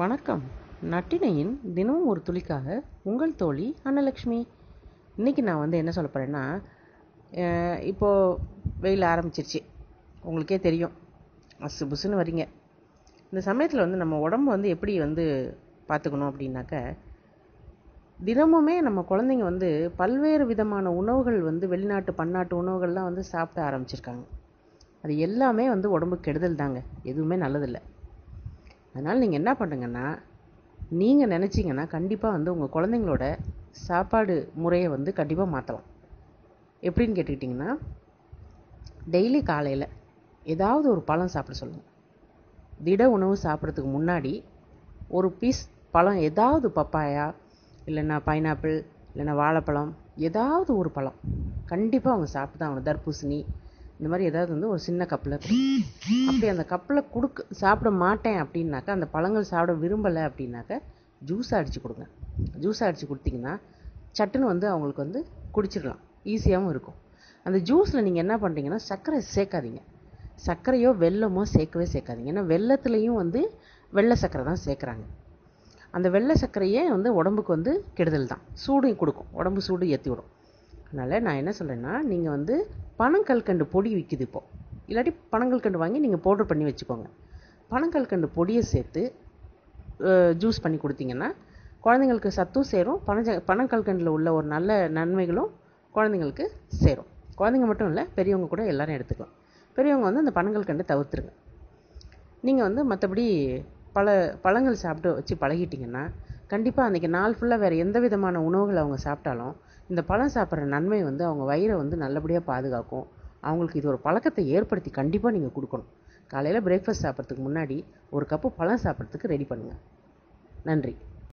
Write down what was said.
வணக்கம். நட்டினையின் தினமும் ஒரு துளிக்காக உங்கள் தோழி அன்னலக்ஷ்மி. இன்றைக்கி நான் வந்து என்ன சொல்ல போகிறேன்னா இப்போது வெயில் ஆரம்பிச்சிருச்சு. உங்களுக்கே தெரியும். அசு புசுன்னு வரீங்க. இந்த சமயத்தில் வந்து நம்ம உடம்பு வந்து எப்படி வந்து பார்த்துக்கணும் அப்படின்னாக்க தினமுமே நம்ம குழந்தைங்க வந்து பல்வேறு விதமான உணவுகள் வந்து வெளிநாட்டு பன்னாட்டு உணவுகள்லாம் வந்து சாப்பிட ஆரம்பிச்சிருக்காங்க. அது எல்லாமே வந்து உடம்புக்கு கெடுதல் தாங்க. எதுவுமே நல்லதில்லை. அதனால் நீங்கள் என்ன பண்ணுங்கன்னா நீங்கள் நினச்சிங்கன்னா கண்டிப்பாக வந்து உங்கள் குழந்தைங்களோட சாப்பாடு முறையை வந்து கண்டிப்பாக மாற்றலாம் எப்படின்னு கேட்டுக்கிட்டிங்கன்னா டெய்லி காலையில் ஏதாவது ஒரு பழம் சாப்பிட சொல்லுங்கள் திட உணவு சாப்பிட்றதுக்கு முன்னாடி ஒரு பீஸ் பழம் ஏதாவது பப்பாயா இல்லைன்னா பைனாப்பிள் இல்லைன்னா வாழைப்பழம் ஏதாவது ஒரு பழம் கண்டிப்பாக அவங்க சாப்பிட்டு தான் ஆகணும். தர்பூசணி இந்த மாதிரி ஏதாவது வந்து ஒரு சின்ன கப்பில் அப்படி அந்த கப்பில் கொடுக்க சாப்பிட மாட்டேன் அப்படின்னாக்கா அந்த பழங்கள் சாப்பிட விரும்பலை அப்படின்னாக்கா ஜூஸாக அடித்து கொடுங்க. ஜூஸாக அடித்து கொடுத்தீங்கன்னா சட்டுன்னு வந்து அவங்களுக்கு வந்து குடிச்சிடலாம். ஈஸியாகவும் இருக்கும். அந்த ஜூஸில் நீங்கள் என்ன பண்ணுறீங்கன்னா சர்க்கரை சேர்க்காதீங்க. சர்க்கரையோ வெல்லமோ சேர்க்கவே சேர்க்காதீங்க. ஏன்னா வெள்ளத்துலேயும் வந்து வெள்ளை சர்க்கரை தான் சேர்க்குறாங்க. அந்த வெள்ளை சர்க்கரையே வந்து உடம்புக்கு வந்து கெடுதல் தான். சூடும் கொடுக்கும். உடம்பு சூடு ஏற்றி விடும் அதனால் நான் என்ன சொல்கிறேன்னா நீங்கள் வந்து பனங்கல்கண்டு பொடி விற்கிது இப்போது இல்லாட்டி பனங்கல்கண்டு வாங்கி நீங்கள் பவுடர் பண்ணி வச்சுக்கோங்க. பனங்கல்கண்டு பொடியை சேர்த்து ஜூஸ் பண்ணி கொடுத்தீங்கன்னா குழந்தைங்களுக்கு சத்தும் சேரும். பனஞ்ச பனங்கல்கண்டில் உள்ள ஒரு நல்ல நன்மைகளும் குழந்தைங்களுக்கு சேரும். குழந்தைங்க மட்டும் இல்லை பெரியவங்க கூட எல்லோரும் எடுத்துக்கலாம். பெரியவங்க வந்து அந்த பனங்கல்கண்டை தவிர்த்துருங்க. நீங்கள் வந்து மற்றபடி பல பழங்கள் சாப்பிட்டு வச்சு பழகிட்டிங்கன்னா கண்டிப்பாக அன்றைக்கி நாள் ஃபுல்லாக வேறு எந்த விதமான உணவுகளை அவங்க சாப்பிட்டாலும் இந்த பழம் சாப்பிட்ற நன்மை வந்து அவங்க வயிறை வந்து நல்லபடியாக பாதுகாக்கும். அவங்களுக்கு இது ஒரு பழக்கத்தை ஏற்படுத்தி கண்டிப்பாக நீங்கள் கொடுக்கணும். காலையில் பிரேக்ஃபாஸ்ட் சாப்பிட்றதுக்கு முன்னாடி ஒரு கப்பு பழம் சாப்பிட்றதுக்கு ரெடி பண்ணுங்கள் நன்றி.